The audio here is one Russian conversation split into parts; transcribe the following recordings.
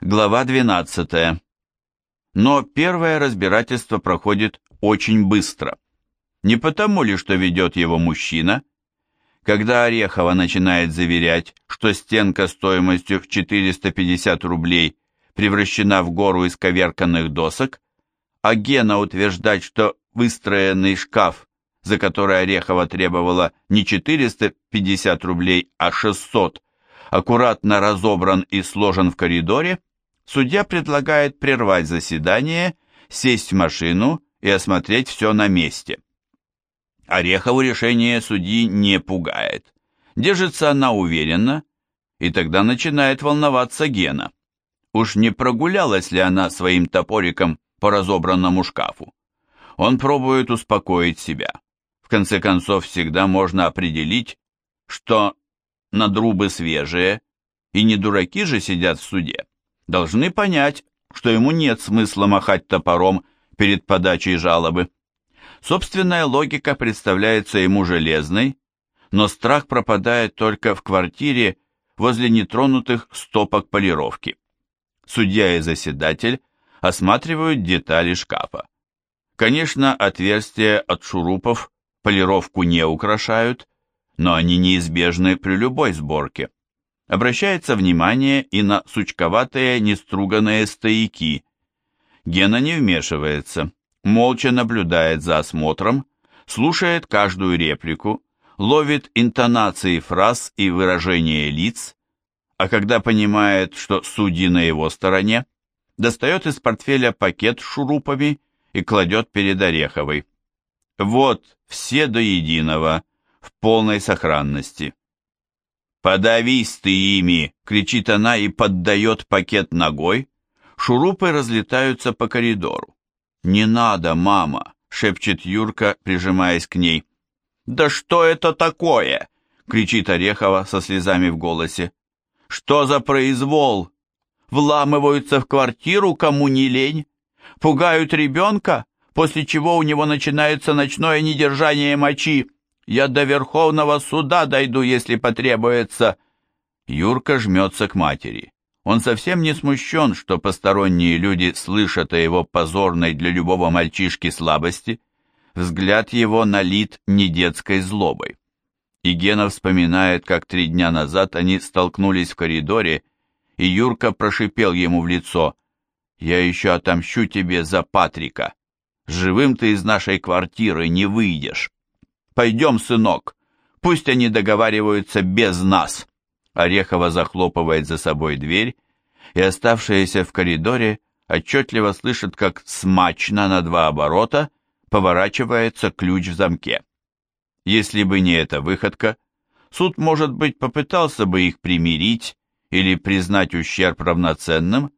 Глава 12. Но первое разбирательство проходит очень быстро. Не потому ли, что ведет его мужчина? Когда Орехова начинает заверять, что стенка стоимостью в 450 рублей превращена в гору из коверканных досок, а Гена утверждать, что выстроенный шкаф, за который Орехова требовала не 450 рублей, а 600, аккуратно разобран и сложен в коридоре, судья предлагает прервать заседание, сесть в машину и осмотреть все на месте. Орехову решение судьи не пугает. Держится она уверенно, и тогда начинает волноваться Гена. Уж не прогулялась ли она своим топориком по разобранному шкафу? Он пробует успокоить себя. В конце концов, всегда можно определить, что надрубы свежие, и не дураки же сидят в суде должны понять, что ему нет смысла махать топором перед подачей жалобы. Собственная логика представляется ему железной, но страх пропадает только в квартире возле нетронутых стопок полировки. Судья и заседатель осматривают детали шкафа. Конечно, отверстия от шурупов полировку не украшают, но они неизбежны при любой сборке. Обращается внимание и на сучковатые неструганные стояки. Гена не вмешивается, молча наблюдает за осмотром, слушает каждую реплику, ловит интонации фраз и выражения лиц, а когда понимает, что судьи на его стороне, достает из портфеля пакет с шурупами и кладет перед Ореховой. Вот, все до единого, в полной сохранности. «Подавись ты ими!» — кричит она и поддает пакет ногой. Шурупы разлетаются по коридору. «Не надо, мама!» — шепчет Юрка, прижимаясь к ней. «Да что это такое?» — кричит Орехова со слезами в голосе. «Что за произвол? Вламываются в квартиру, кому не лень? Пугают ребенка, после чего у него начинается ночное недержание мочи?» Я до Верховного суда дойду, если потребуется. Юрка жмется к матери. Он совсем не смущен, что посторонние люди слышат о его позорной для любого мальчишки слабости. Взгляд его налит не детской злобой. И Гена вспоминает, как три дня назад они столкнулись в коридоре, и Юрка прошипел ему в лицо. «Я еще отомщу тебе за Патрика. Живым ты из нашей квартиры не выйдешь». Пойдем, сынок, пусть они договариваются без нас. Орехова захлопывает за собой дверь, и оставшиеся в коридоре отчетливо слышат, как смачно на два оборота поворачивается ключ в замке. Если бы не эта выходка, суд, может быть, попытался бы их примирить или признать ущерб равноценным,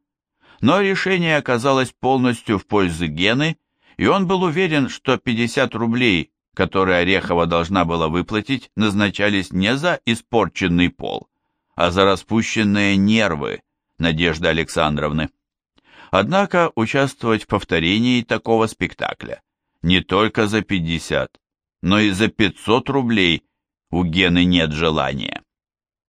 но решение оказалось полностью в пользу Гены, и он был уверен, что 50 рублей, которые Орехова должна была выплатить, назначались не за испорченный пол, а за распущенные нервы Надежды Александровны. Однако участвовать в повторении такого спектакля не только за 50, но и за 500 рублей у Гены нет желания.